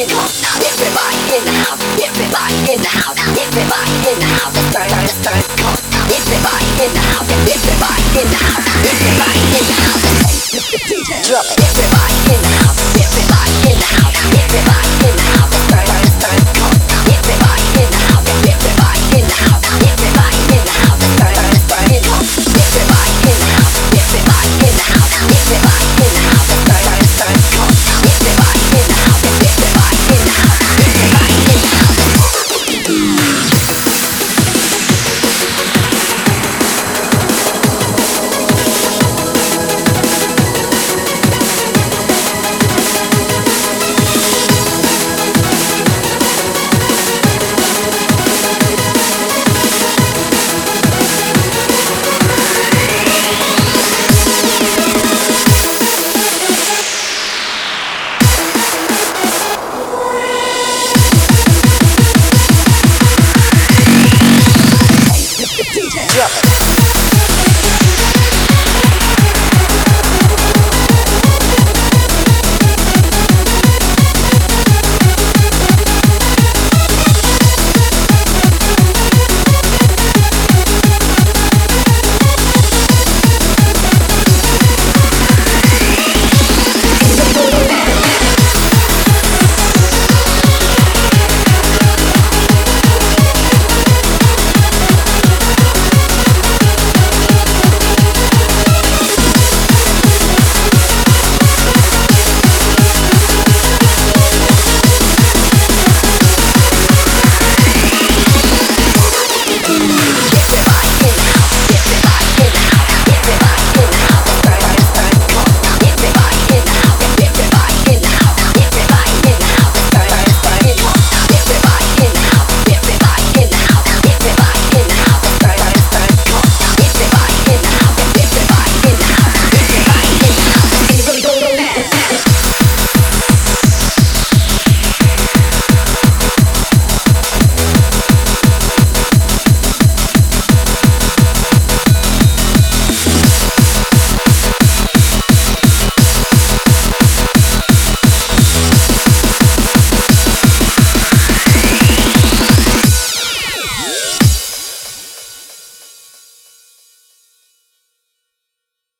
Everybody in the house, everybody in the house, everybody in the house,